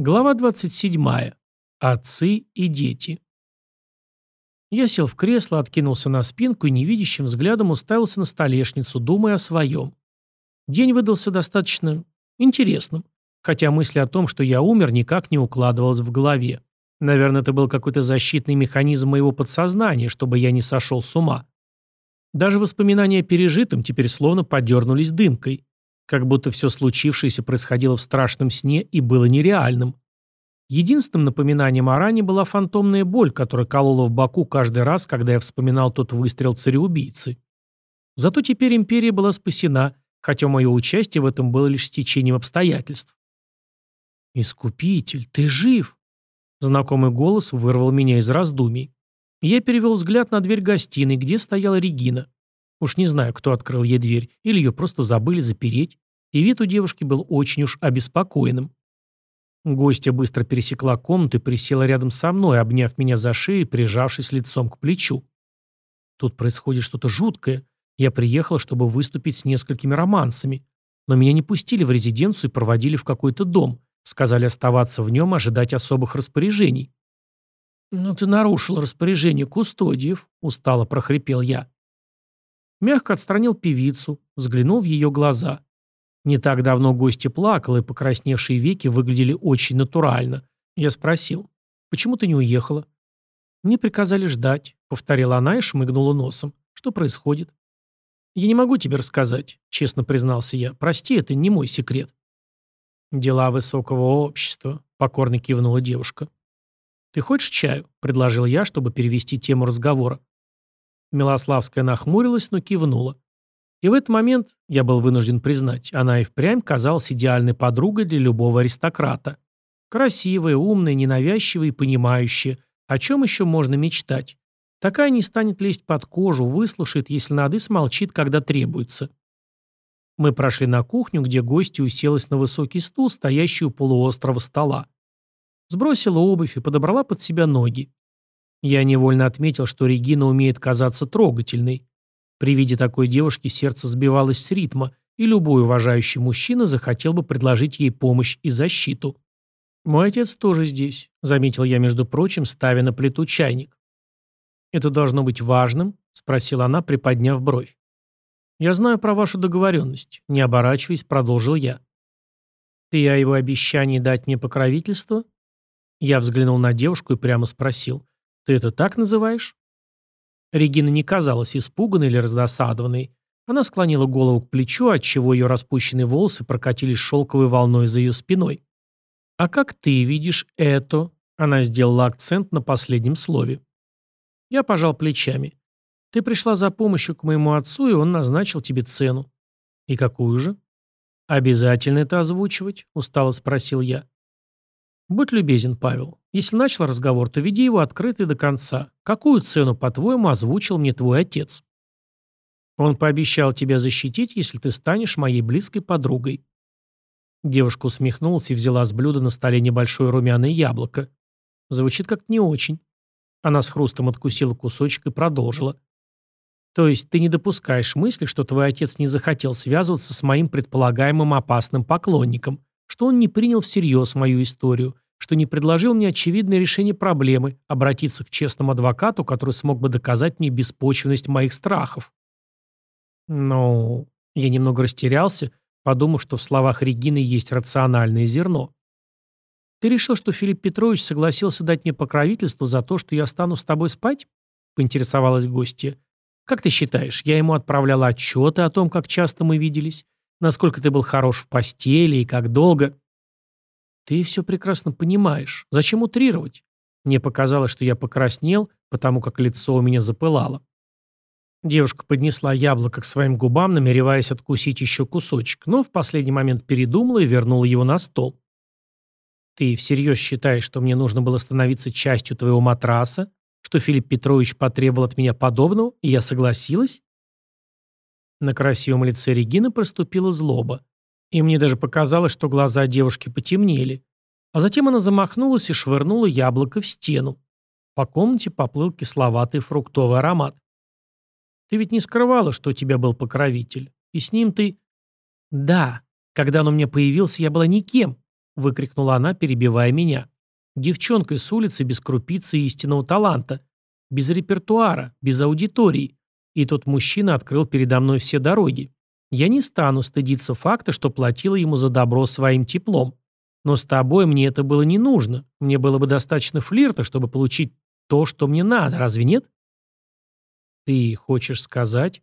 Глава 27. Отцы и дети. Я сел в кресло, откинулся на спинку и невидящим взглядом уставился на столешницу, думая о своем. День выдался достаточно интересным, хотя мысль о том, что я умер, никак не укладывалась в голове. Наверное, это был какой-то защитный механизм моего подсознания, чтобы я не сошел с ума. Даже воспоминания о пережитом теперь словно подернулись дымкой. Как будто все случившееся происходило в страшном сне и было нереальным. Единственным напоминанием о ране была фантомная боль, которая колола в боку каждый раз, когда я вспоминал тот выстрел цареубийцы. Зато теперь империя была спасена, хотя мое участие в этом было лишь стечением обстоятельств. «Искупитель, ты жив!» Знакомый голос вырвал меня из раздумий. Я перевел взгляд на дверь гостиной, где стояла Регина. Уж не знаю, кто открыл ей дверь, или ее просто забыли запереть, и вид у девушки был очень уж обеспокоенным. Гостья быстро пересекла комнату и присела рядом со мной, обняв меня за шею и прижавшись лицом к плечу. Тут происходит что-то жуткое. Я приехал, чтобы выступить с несколькими романсами. Но меня не пустили в резиденцию и проводили в какой-то дом. Сказали оставаться в нем и ожидать особых распоряжений. «Ну ты нарушил распоряжение кустодиев», — устало прохрипел я. Мягко отстранил певицу, взглянул в ее глаза. Не так давно гостья плакала, и покрасневшие веки выглядели очень натурально. Я спросил, «Почему ты не уехала?» «Мне приказали ждать», — повторила она и шмыгнула носом. «Что происходит?» «Я не могу тебе рассказать», — честно признался я. «Прости, это не мой секрет». «Дела высокого общества», — покорно кивнула девушка. «Ты хочешь чаю?» — предложил я, чтобы перевести тему разговора. Милославская нахмурилась, но кивнула. И в этот момент, я был вынужден признать, она и впрямь казалась идеальной подругой для любого аристократа. Красивая, умная, ненавязчивая и понимающая. О чем еще можно мечтать? Такая не станет лезть под кожу, выслушает, если надо, и смолчит, когда требуется. Мы прошли на кухню, где гостья уселась на высокий стул, стоящий у полуострова стола. Сбросила обувь и подобрала под себя ноги. Я невольно отметил, что Регина умеет казаться трогательной. При виде такой девушки сердце сбивалось с ритма, и любой уважающий мужчина захотел бы предложить ей помощь и защиту. «Мой отец тоже здесь», — заметил я, между прочим, ставя на плиту чайник. «Это должно быть важным?» — спросила она, приподняв бровь. «Я знаю про вашу договоренность», — не оборачиваясь, продолжил я. «Ты о его обещании дать мне покровительство?» Я взглянул на девушку и прямо спросил. «Ты это так называешь?» Регина не казалась испуганной или раздосадованной. Она склонила голову к плечу, отчего ее распущенные волосы прокатились шелковой волной за ее спиной. «А как ты видишь это?» Она сделала акцент на последнем слове. Я пожал плечами. «Ты пришла за помощью к моему отцу, и он назначил тебе цену». «И какую же?» «Обязательно это озвучивать?» – устало спросил я. «Будь любезен, Павел. Если начал разговор, то веди его открытый до конца. Какую цену, по-твоему, озвучил мне твой отец?» «Он пообещал тебя защитить, если ты станешь моей близкой подругой». Девушка усмехнулась и взяла с блюда на столе небольшое румяное яблоко. Звучит как не очень. Она с хрустом откусила кусочек и продолжила. «То есть ты не допускаешь мысли, что твой отец не захотел связываться с моим предполагаемым опасным поклонником?» Что он не принял всерьез мою историю, что не предложил мне очевидное решение проблемы, обратиться к честному адвокату, который смог бы доказать мне беспочвенность моих страхов. Ну, я немного растерялся, подумав, что в словах Регины есть рациональное зерно. «Ты решил, что Филипп Петрович согласился дать мне покровительство за то, что я стану с тобой спать?» — поинтересовалась гостья. «Как ты считаешь, я ему отправляла отчеты о том, как часто мы виделись? Насколько ты был хорош в постели и как долго. Ты все прекрасно понимаешь. Зачем утрировать? Мне показалось, что я покраснел, потому как лицо у меня запылало. Девушка поднесла яблоко к своим губам, намереваясь откусить еще кусочек, но в последний момент передумала и вернула его на стол. «Ты всерьез считаешь, что мне нужно было становиться частью твоего матраса? Что Филипп Петрович потребовал от меня подобного, и я согласилась?» На красивом лице Регины проступила злоба. И мне даже показалось, что глаза девушки потемнели. А затем она замахнулась и швырнула яблоко в стену. По комнате поплыл кисловатый фруктовый аромат. «Ты ведь не скрывала, что у тебя был покровитель. И с ним ты...» «Да. Когда он у меня появился, я была никем», выкрикнула она, перебивая меня. «Девчонкой с улицы без крупицы истинного таланта. Без репертуара, без аудитории. И тот мужчина открыл передо мной все дороги. Я не стану стыдиться факта, что платила ему за добро своим теплом. Но с тобой мне это было не нужно. Мне было бы достаточно флирта, чтобы получить то, что мне надо, разве нет? Ты хочешь сказать?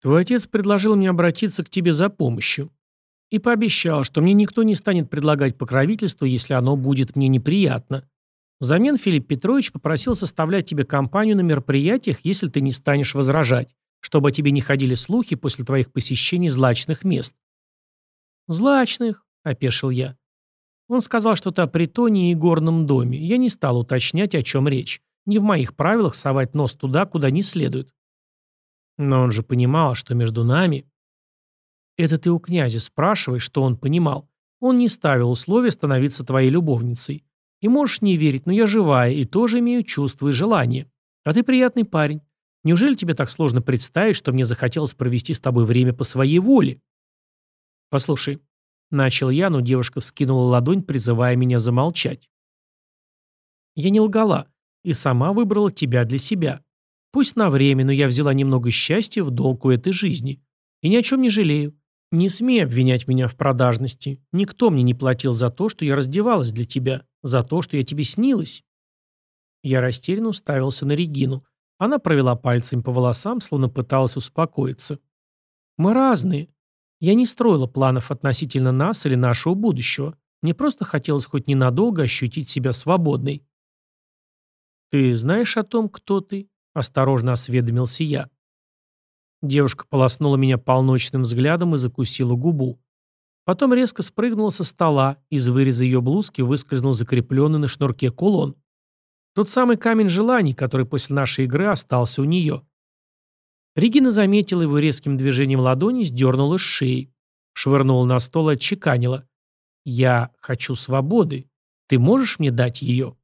Твой отец предложил мне обратиться к тебе за помощью. И пообещал, что мне никто не станет предлагать покровительство, если оно будет мне неприятно. Взамен Филипп Петрович попросил составлять тебе компанию на мероприятиях, если ты не станешь возражать, чтобы о тебе не ходили слухи после твоих посещений злачных мест. «Злачных», — опешил я. Он сказал что-то о притоне и горном доме. Я не стал уточнять, о чем речь. Не в моих правилах совать нос туда, куда не следует. Но он же понимал, что между нами... Это ты у князя спрашивай, что он понимал. Он не ставил условия становиться твоей любовницей. И можешь не верить, но я живая и тоже имею чувства и желания. А ты приятный парень. Неужели тебе так сложно представить, что мне захотелось провести с тобой время по своей воле? Послушай, Начал я, но девушка вскинула ладонь, призывая меня замолчать. Я не лгала и сама выбрала тебя для себя. Пусть на время, но я взяла немного счастья в долг у этой жизни. И ни о чем не жалею. Не смей обвинять меня в продажности. Никто мне не платил за то, что я раздевалась для тебя, за то, что я тебе снилась. Я растерянно уставился на Регину. Она провела пальцами по волосам, словно пыталась успокоиться. Мы разные. Я не строила планов относительно нас или нашего будущего. Мне просто хотелось хоть ненадолго ощутить себя свободной. «Ты знаешь о том, кто ты?» – осторожно осведомился я. Девушка полоснула меня полночным взглядом и закусила губу. Потом резко спрыгнула со стола, из выреза ее блузки выскользнул закрепленный на шнурке кулон. Тот самый камень желаний, который после нашей игры остался у нее. Регина заметила его резким движением ладони, сдернула с шеи. Швырнула на стол и отчеканила. «Я хочу свободы. Ты можешь мне дать ее?»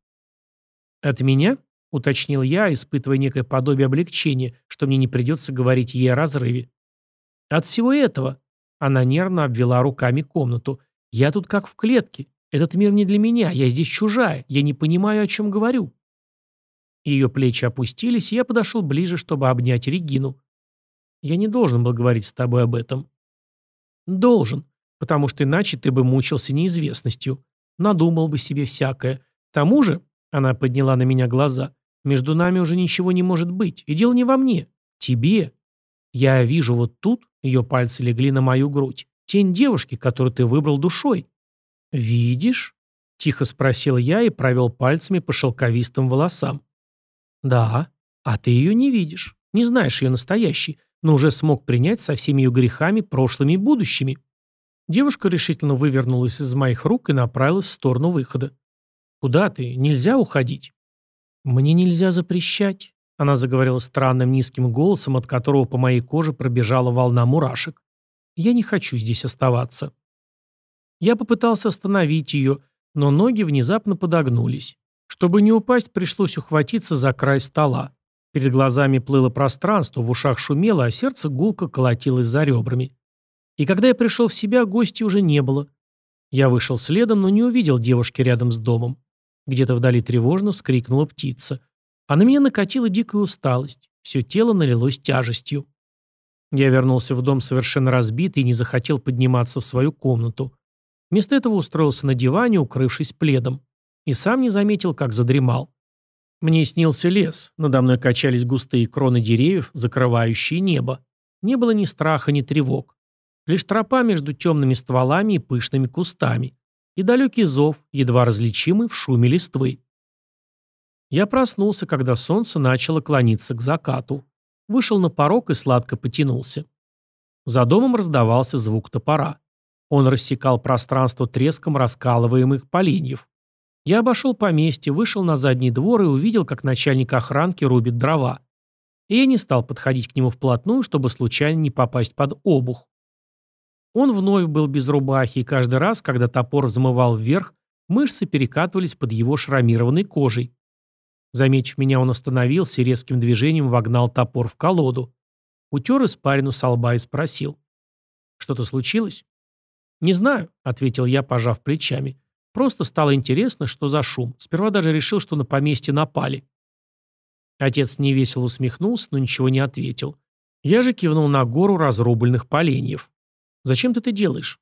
«От меня?» — уточнил я, испытывая некое подобие облегчения, что мне не придется говорить ей о разрыве. «От всего этого?» — она нервно обвела руками комнату. «Я тут как в клетке. Этот мир не для меня. Я здесь чужая. Я не понимаю, о чем говорю». Ее плечи опустились, и я подошел ближе, чтобы обнять Регину. «Я не должен был говорить с тобой об этом». «Должен, потому что иначе ты бы мучился неизвестностью. Надумал бы себе всякое. К тому же...» — она подняла на меня глаза. «Между нами уже ничего не может быть. И дело не во мне. Тебе. Я вижу вот тут...» — ее пальцы легли на мою грудь. «Тень девушки, которую ты выбрал душой». «Видишь?» — тихо спросил я и провел пальцами по шелковистым волосам. «Да. А ты ее не видишь. Не знаешь ее настоящей, но уже смог принять со всеми ее грехами, прошлыми и будущими». Девушка решительно вывернулась из моих рук и направилась в сторону выхода. «Куда ты? Нельзя уходить?» «Мне нельзя запрещать», — она заговорила странным низким голосом, от которого по моей коже пробежала волна мурашек. «Я не хочу здесь оставаться». Я попытался остановить ее, но ноги внезапно подогнулись. Чтобы не упасть, пришлось ухватиться за край стола. Перед глазами плыло пространство, в ушах шумело, а сердце гулко колотилось за ребрами. И когда я пришел в себя, гостей уже не было. Я вышел следом, но не увидел девушки рядом с домом. Где-то вдали тревожно вскрикнула птица. А на меня накатила дикая усталость. Все тело налилось тяжестью. Я вернулся в дом совершенно разбитый и не захотел подниматься в свою комнату. Вместо этого устроился на диване, укрывшись пледом и сам не заметил, как задремал. Мне снился лес, надо мной качались густые кроны деревьев, закрывающие небо. Не было ни страха, ни тревог. Лишь тропа между темными стволами и пышными кустами. И далекий зов, едва различимый в шуме листвы. Я проснулся, когда солнце начало клониться к закату. Вышел на порог и сладко потянулся. За домом раздавался звук топора. Он рассекал пространство треском раскалываемых поленьев. Я обошел поместье, вышел на задний двор и увидел, как начальник охранки рубит дрова. И я не стал подходить к нему вплотную, чтобы случайно не попасть под обух. Он вновь был без рубахи, и каждый раз, когда топор взмывал вверх, мышцы перекатывались под его шрамированной кожей. Заметив меня, он остановился и резким движением вогнал топор в колоду. Утер испарину со лба и спросил. «Что-то случилось?» «Не знаю», — ответил я, пожав плечами. Просто стало интересно, что за шум. Сперва даже решил, что на поместье напали. Отец невесело усмехнулся, но ничего не ответил. Я же кивнул на гору разрубленных поленьев. «Зачем ты это делаешь?»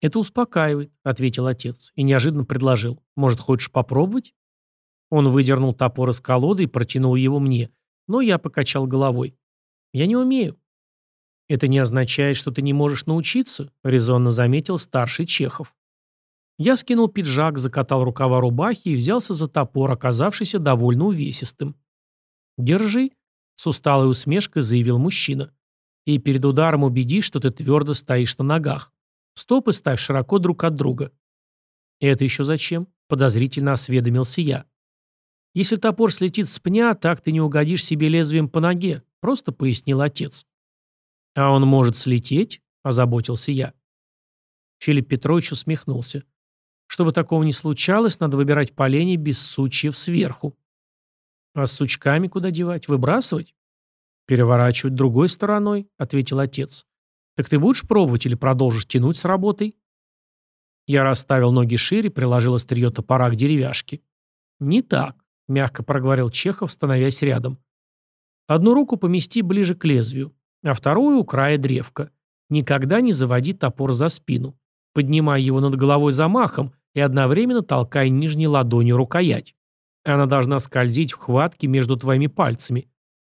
«Это успокаивает», — ответил отец и неожиданно предложил. «Может, хочешь попробовать?» Он выдернул топор из колоды и протянул его мне, но я покачал головой. «Я не умею». «Это не означает, что ты не можешь научиться», — резонно заметил старший Чехов. Я скинул пиджак, закатал рукава рубахи и взялся за топор, оказавшийся довольно увесистым. «Держи», — с усталой усмешкой заявил мужчина. «И перед ударом убедись, что ты твердо стоишь на ногах. Стопы ставь широко друг от друга». «Это еще зачем?» — подозрительно осведомился я. «Если топор слетит с пня, так ты не угодишь себе лезвием по ноге», — просто пояснил отец. «А он может слететь?» — озаботился я. Филипп Петрович усмехнулся. Чтобы такого не случалось, надо выбирать поленья без сучьев сверху. А с сучками куда девать? Выбрасывать? Переворачивать другой стороной, ответил отец. Так ты будешь пробовать или продолжишь тянуть с работой? Я расставил ноги шире, приложил острие топора к деревяшке. Не так, мягко проговорил Чехов, становясь рядом. Одну руку помести ближе к лезвию, а вторую у края древка. Никогда не заводи топор за спину. Поднимай его над головой замахом и одновременно толкай нижней ладонью рукоять. Она должна скользить в хватке между твоими пальцами.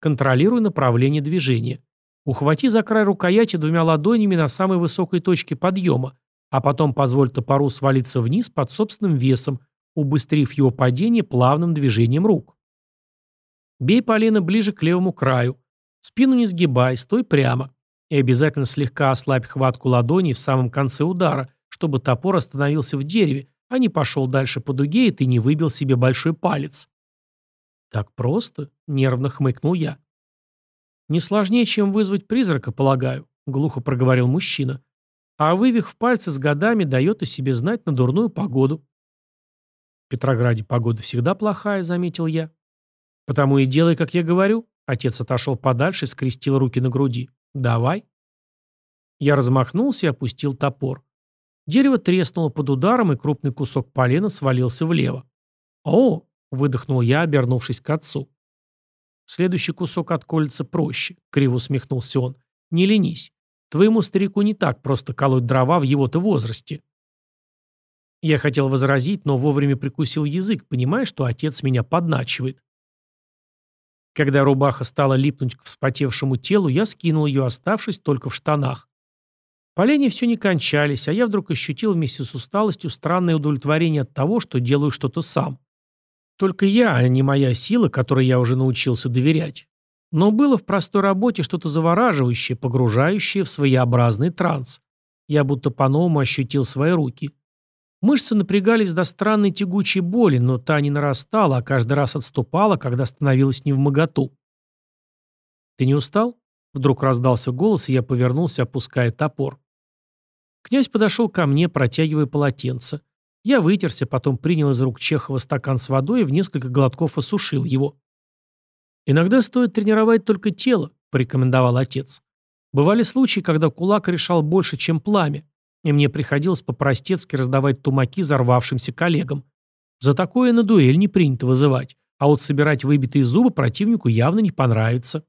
Контролируй направление движения. Ухвати за край рукояти двумя ладонями на самой высокой точке подъема, а потом позволь топору свалиться вниз под собственным весом, убыстрив его падение плавным движением рук. Бей полено ближе к левому краю. Спину не сгибай, стой прямо. И обязательно слегка ослабь хватку ладоней в самом конце удара, чтобы топор остановился в дереве, а не пошел дальше по дуге, и ты не выбил себе большой палец. Так просто? Нервно хмыкнул я. Не сложнее, чем вызвать призрака, полагаю, глухо проговорил мужчина. А вывих в пальцы с годами дает о себе знать на дурную погоду. В Петрограде погода всегда плохая, заметил я. Потому и делай, как я говорю. Отец отошел подальше и скрестил руки на груди. Давай. Я размахнулся и опустил топор. Дерево треснуло под ударом, и крупный кусок полена свалился влево. «О!» — выдохнул я, обернувшись к отцу. «Следующий кусок отколется проще», — криво усмехнулся он. «Не ленись. Твоему старику не так просто колоть дрова в его-то возрасте». Я хотел возразить, но вовремя прикусил язык, понимая, что отец меня подначивает. Когда рубаха стала липнуть к вспотевшему телу, я скинул ее, оставшись только в штанах. Поленья все не кончались, а я вдруг ощутил вместе с усталостью странное удовлетворение от того, что делаю что-то сам. Только я, а не моя сила, которой я уже научился доверять. Но было в простой работе что-то завораживающее, погружающее в своеобразный транс. Я будто по-новому ощутил свои руки. Мышцы напрягались до странной тягучей боли, но та не нарастала, а каждый раз отступала, когда становилась невмоготу. «Ты не устал?» Вдруг раздался голос, и я повернулся, опуская топор. Князь подошел ко мне, протягивая полотенце. Я вытерся, потом принял из рук Чехова стакан с водой и в несколько глотков осушил его. «Иногда стоит тренировать только тело», — порекомендовал отец. «Бывали случаи, когда кулак решал больше, чем пламя, и мне приходилось по-простецки раздавать тумаки взорвавшимся коллегам. За такое на дуэль не принято вызывать, а вот собирать выбитые зубы противнику явно не понравится».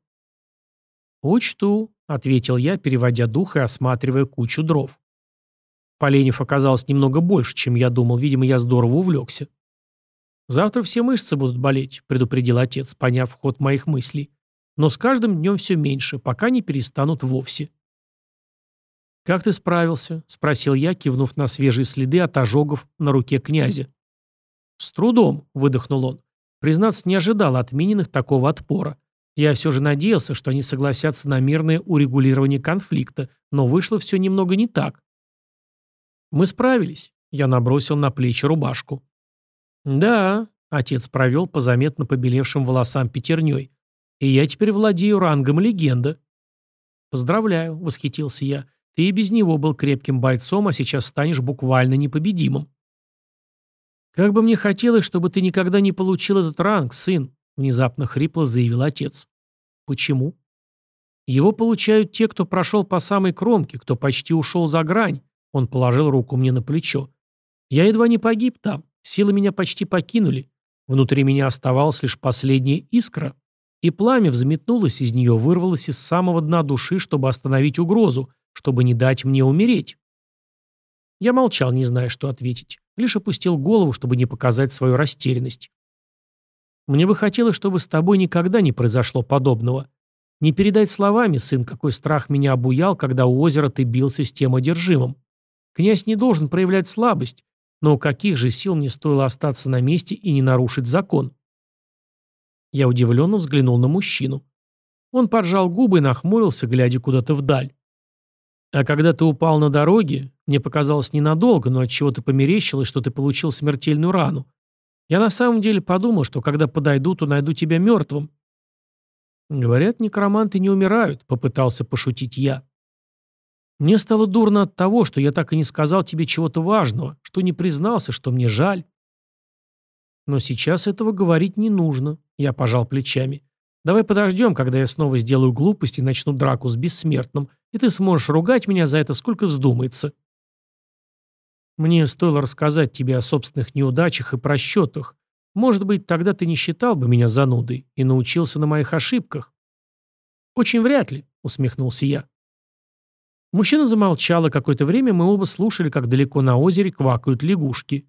«Учту», — ответил я, переводя дух и осматривая кучу дров. Поленьев оказалось немного больше, чем я думал. Видимо, я здорово увлекся. «Завтра все мышцы будут болеть», — предупредил отец, поняв ход моих мыслей. «Но с каждым днем все меньше, пока не перестанут вовсе». «Как ты справился?» — спросил я, кивнув на свежие следы от ожогов на руке князя. «С трудом», — выдохнул он. Признаться, не ожидал от Мининых такого отпора. Я все же надеялся, что они согласятся на мирное урегулирование конфликта, но вышло все немного не так. «Мы справились», — я набросил на плечи рубашку. «Да», — отец провел по заметно побелевшим волосам пятерней, «и я теперь владею рангом легенда». «Поздравляю», — восхитился я, «ты и без него был крепким бойцом, а сейчас станешь буквально непобедимым». «Как бы мне хотелось, чтобы ты никогда не получил этот ранг, сын», — внезапно хрипло заявил отец. «Почему?» «Его получают те, кто прошел по самой кромке, кто почти ушел за грань, он положил руку мне на плечо. Я едва не погиб там, силы меня почти покинули. Внутри меня оставалась лишь последняя искра, и пламя взметнулось из нее, вырвалось из самого дна души, чтобы остановить угрозу, чтобы не дать мне умереть. Я молчал, не зная, что ответить, лишь опустил голову, чтобы не показать свою растерянность. Мне бы хотелось, чтобы с тобой никогда не произошло подобного. Не передать словами, сын, какой страх меня обуял, когда у озера ты бился с тем одержимым. Князь не должен проявлять слабость, но каких же сил мне стоило остаться на месте и не нарушить закон? Я удивленно взглянул на мужчину. Он поджал губы и нахмурился, глядя куда-то вдаль. А когда ты упал на дороге, мне показалось ненадолго, но от чего то померещилось, что ты получил смертельную рану. Я на самом деле подумал, что когда подойду, то найду тебя мертвым. Говорят, некроманты не умирают, попытался пошутить я. Мне стало дурно от того, что я так и не сказал тебе чего-то важного, что не признался, что мне жаль. Но сейчас этого говорить не нужно, я пожал плечами. Давай подождем, когда я снова сделаю глупость и начну драку с бессмертным, и ты сможешь ругать меня за это сколько вздумается. Мне стоило рассказать тебе о собственных неудачах и просчетах. Может быть, тогда ты не считал бы меня занудой и научился на моих ошибках. Очень вряд ли, усмехнулся я. Мужчина замолчал, и какое-то время мы оба слушали, как далеко на озере квакают лягушки.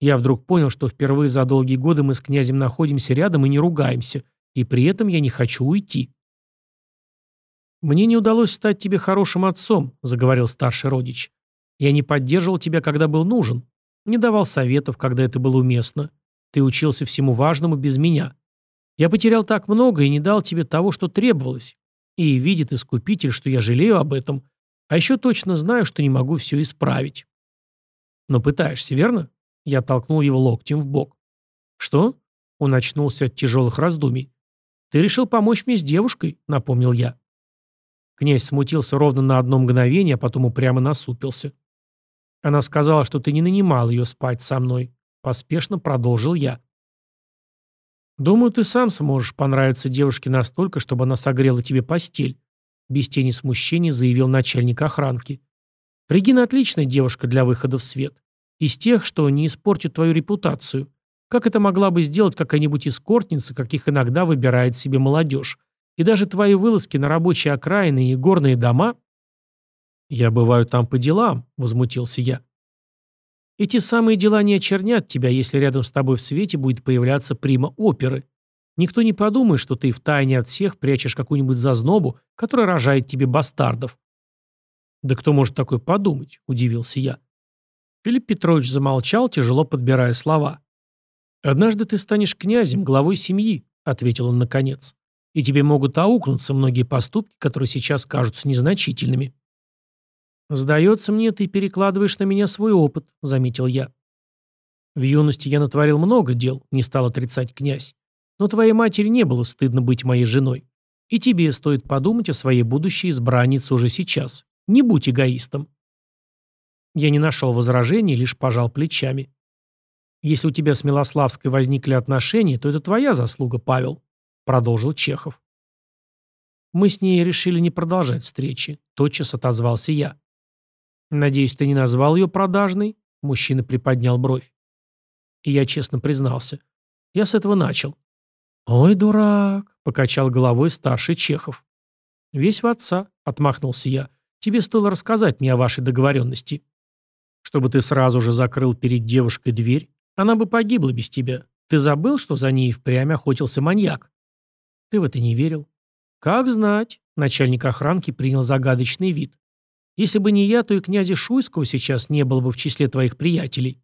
Я вдруг понял, что впервые за долгие годы мы с князем находимся рядом и не ругаемся, и при этом я не хочу уйти. «Мне не удалось стать тебе хорошим отцом», — заговорил старший родич. Я не поддерживал тебя, когда был нужен. Не давал советов, когда это было уместно. Ты учился всему важному без меня. Я потерял так много и не дал тебе того, что требовалось. И видит искупитель, что я жалею об этом. А еще точно знаю, что не могу все исправить. Но пытаешься, верно? Я толкнул его локтем в бок. Что? Он очнулся от тяжелых раздумий. Ты решил помочь мне с девушкой, напомнил я. Князь смутился ровно на одно мгновение, а потом упрямо насупился. Она сказала, что ты не нанимал ее спать со мной. Поспешно продолжил я. Думаю, ты сам сможешь понравиться девушке настолько, чтобы она согрела тебе постель. Без тени смущения заявил начальник охранки. Регина отличная девушка для выхода в свет. Из тех, что не испортит твою репутацию. Как это могла бы сделать какая-нибудь эскортница, каких иногда выбирает себе молодежь? И даже твои вылазки на рабочие окраины и горные дома «Я бываю там по делам», — возмутился я. «Эти самые дела не очернят тебя, если рядом с тобой в свете будет появляться прима оперы. Никто не подумает, что ты втайне от всех прячешь какую-нибудь зазнобу, которая рожает тебе бастардов». «Да кто может такое подумать?» — удивился я. Филипп Петрович замолчал, тяжело подбирая слова. «Однажды ты станешь князем, главой семьи», — ответил он наконец. «И тебе могут аукнуться многие поступки, которые сейчас кажутся незначительными». «Сдается мне, ты перекладываешь на меня свой опыт», — заметил я. «В юности я натворил много дел», — не стал отрицать князь. «Но твоей матери не было стыдно быть моей женой. И тебе стоит подумать о своей будущей избраннице уже сейчас. Не будь эгоистом». Я не нашел возражений, лишь пожал плечами. «Если у тебя с Милославской возникли отношения, то это твоя заслуга, Павел», — продолжил Чехов. Мы с ней решили не продолжать встречи, тотчас отозвался я. «Надеюсь, ты не назвал ее продажной?» Мужчина приподнял бровь. И я честно признался. Я с этого начал. «Ой, дурак!» — покачал головой старший Чехов. «Весь в отца», — отмахнулся я. «Тебе стоило рассказать мне о вашей договоренности. Чтобы ты сразу же закрыл перед девушкой дверь, она бы погибла без тебя. Ты забыл, что за ней впрямь охотился маньяк?» «Ты в это не верил?» «Как знать», — начальник охранки принял загадочный вид. Если бы не я, то и князя Шуйского сейчас не было бы в числе твоих приятелей».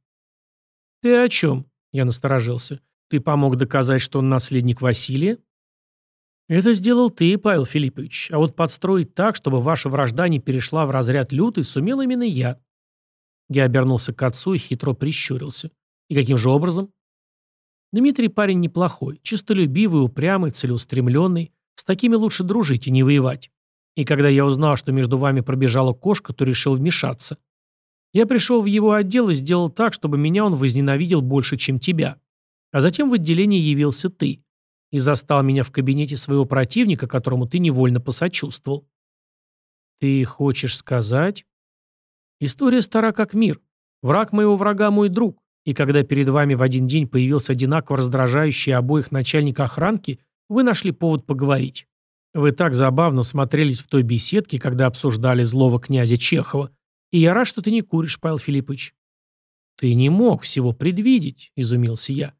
«Ты о чем?» — я насторожился. «Ты помог доказать, что он наследник Василия?» «Это сделал ты, Павел Филиппович, а вот подстроить так, чтобы ваша вражда не перешла в разряд лютый, сумел именно я». Я обернулся к отцу и хитро прищурился. «И каким же образом?» Дмитрий парень неплохой, чистолюбивый, упрямый, целеустремленный. С такими лучше дружить и не воевать. И когда я узнал, что между вами пробежала кошка, то решил вмешаться. Я пришел в его отдел и сделал так, чтобы меня он возненавидел больше, чем тебя. А затем в отделении явился ты. И застал меня в кабинете своего противника, которому ты невольно посочувствовал. Ты хочешь сказать? История стара как мир. Враг моего врага мой друг, и когда перед вами в один день появился одинаково раздражающий обоих начальник охранки, вы нашли повод поговорить. Вы так забавно смотрелись в той беседке, когда обсуждали злого князя Чехова, и я рад, что ты не куришь, Павел Филиппович. Ты не мог всего предвидеть, изумился я.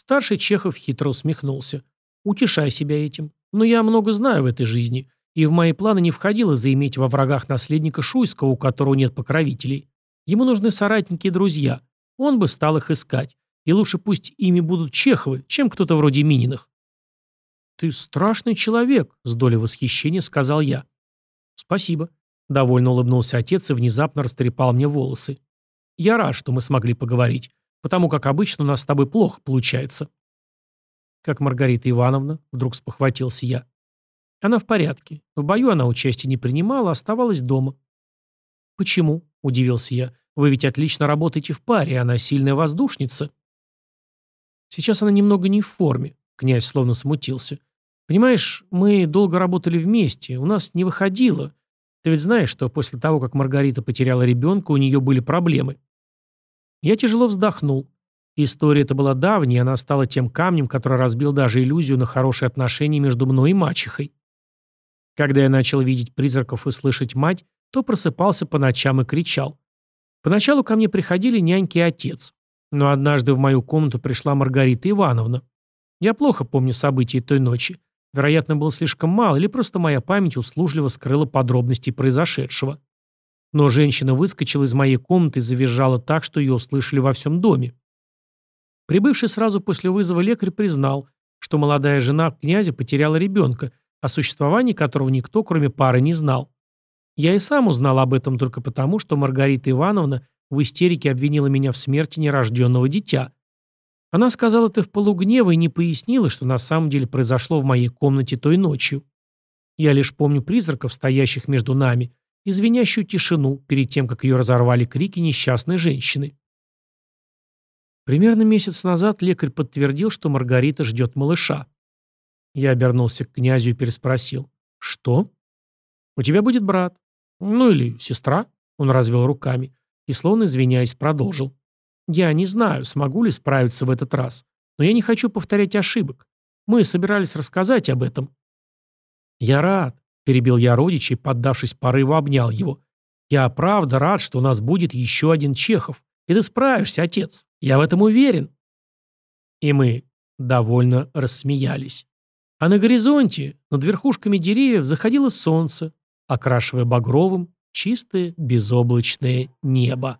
Старший Чехов хитро усмехнулся. Утешай себя этим. Но я много знаю в этой жизни, и в мои планы не входило заиметь во врагах наследника Шуйского, у которого нет покровителей. Ему нужны соратники и друзья. Он бы стал их искать. И лучше пусть ими будут Чеховы, чем кто-то вроде Мининых. «Ты страшный человек», — с долей восхищения сказал я. «Спасибо», — довольно улыбнулся отец и внезапно растрепал мне волосы. «Я рад, что мы смогли поговорить, потому как обычно у нас с тобой плохо получается». «Как Маргарита Ивановна», — вдруг спохватился я. «Она в порядке. В бою она участия не принимала, оставалась дома». «Почему?» — удивился я. «Вы ведь отлично работаете в паре, она сильная воздушница». «Сейчас она немного не в форме», — князь словно смутился. Понимаешь, мы долго работали вместе, у нас не выходило. Ты ведь знаешь, что после того, как Маргарита потеряла ребенка, у нее были проблемы. Я тяжело вздохнул. История эта была давняя, она стала тем камнем, который разбил даже иллюзию на хорошие отношения между мной и мачехой. Когда я начал видеть призраков и слышать мать, то просыпался по ночам и кричал. Поначалу ко мне приходили няньки и отец. Но однажды в мою комнату пришла Маргарита Ивановна. Я плохо помню события той ночи. Вероятно, было слишком мало, или просто моя память услужливо скрыла подробности произошедшего. Но женщина выскочила из моей комнаты и завизжала так, что ее услышали во всем доме. Прибывший сразу после вызова лекарь признал, что молодая жена князя потеряла ребенка, о существовании которого никто, кроме пары, не знал. Я и сам узнал об этом только потому, что Маргарита Ивановна в истерике обвинила меня в смерти нерожденного дитя. Она сказала это в полугнева и не пояснила, что на самом деле произошло в моей комнате той ночью. Я лишь помню призраков, стоящих между нами, и звенящую тишину перед тем, как ее разорвали крики несчастной женщины. Примерно месяц назад лекарь подтвердил, что Маргарита ждет малыша. Я обернулся к князю и переспросил. «Что?» «У тебя будет брат. Ну или сестра?» Он развел руками и, словно извиняясь, продолжил. Я не знаю, смогу ли справиться в этот раз, но я не хочу повторять ошибок. Мы собирались рассказать об этом. Я рад, перебил я родича и, поддавшись порыву, обнял его. Я правда рад, что у нас будет еще один Чехов. И ты справишься, отец. Я в этом уверен. И мы довольно рассмеялись. А на горизонте, над верхушками деревьев, заходило солнце, окрашивая багровым чистое безоблачное небо.